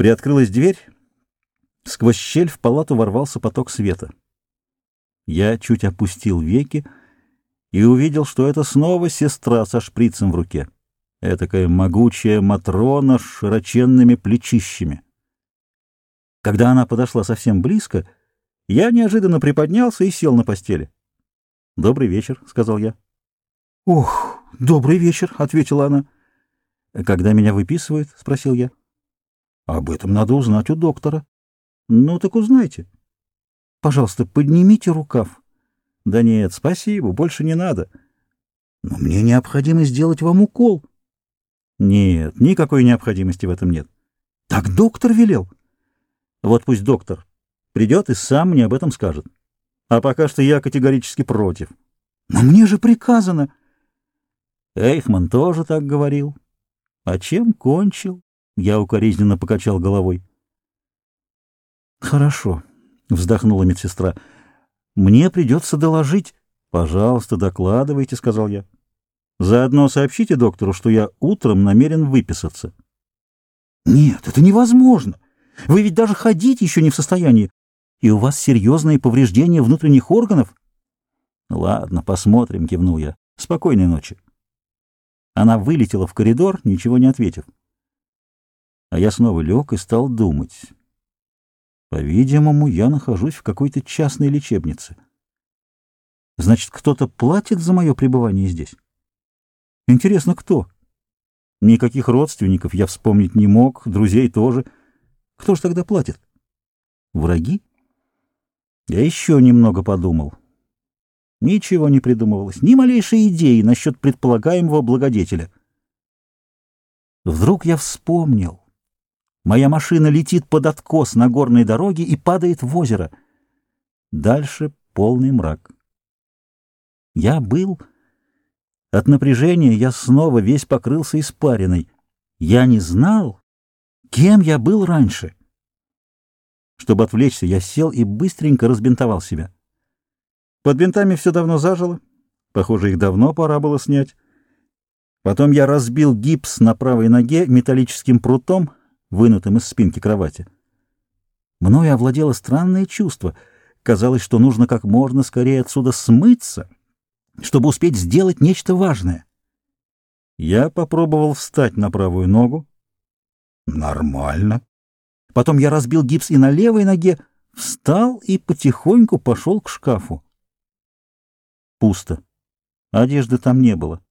Приоткрылась дверь, сквозь щель в палату ворвался поток света. Я чуть опустил веки и увидел, что это снова сестра со шприцем в руке. Этакая могучая Матрона с широченными плечищами. Когда она подошла совсем близко, я неожиданно приподнялся и сел на постели. «Добрый вечер», — сказал я. «Ох, добрый вечер», — ответила она. «Когда меня выписывают?» — спросил я. «Об этом надо узнать у доктора». «Ну так узнайте». «Пожалуйста, поднимите рукав». «Да нет, спасибо, больше не надо». «Но мне необходимо сделать вам укол». «Нет, никакой необходимости в этом нет». «Так доктор велел». «Вот пусть доктор придет и сам мне об этом скажет. А пока что я категорически против». «Но мне же приказано». Эйхман тоже так говорил. А чем кончил? Я укоризненно покачал головой. Хорошо, вздохнула медсестра. Мне придется доложить. Пожалуйста, докладывайте, сказал я. Заодно сообщите доктору, что я утром намерен выписаться. Нет, это невозможно. Вы ведь даже ходить еще не в состоянии. И у вас серьезные повреждения внутренних органов. Ладно, посмотрим, кивнул я. Спокойной ночи. Она вылетела в коридор, ничего не ответив. А я снова лег и стал думать. По-видимому, я нахожусь в какой-то частной лечебнице. Значит, кто-то платит за мое пребывание здесь? Интересно, кто? Никаких родственников я вспомнить не мог, друзей тоже. Кто же тогда платит? Враги? Я еще немного подумал. Ничего не придумывалось, ни малейшей идеи насчет предполагаемого благодетеля. Вдруг я вспомнил. Моя машина летит под откос на горной дороге и падает в озеро. Дальше полный мрак. Я был... От напряжения я снова весь покрылся испариной. Я не знал, кем я был раньше. Чтобы отвлечься, я сел и быстренько разбинтовал себя. Под бинтами все давно зажило. Похоже, их давно пора было снять. Потом я разбил гипс на правой ноге металлическим прутом, вынутым из спинки кровати. Мною овладело странное чувство. Казалось, что нужно как можно скорее отсюда смыться, чтобы успеть сделать нечто важное. Я попробовал встать на правую ногу. Нормально. Потом я разбил гипс и на левой ноге, встал и потихоньку пошел к шкафу. Пусто. Одежды там не было.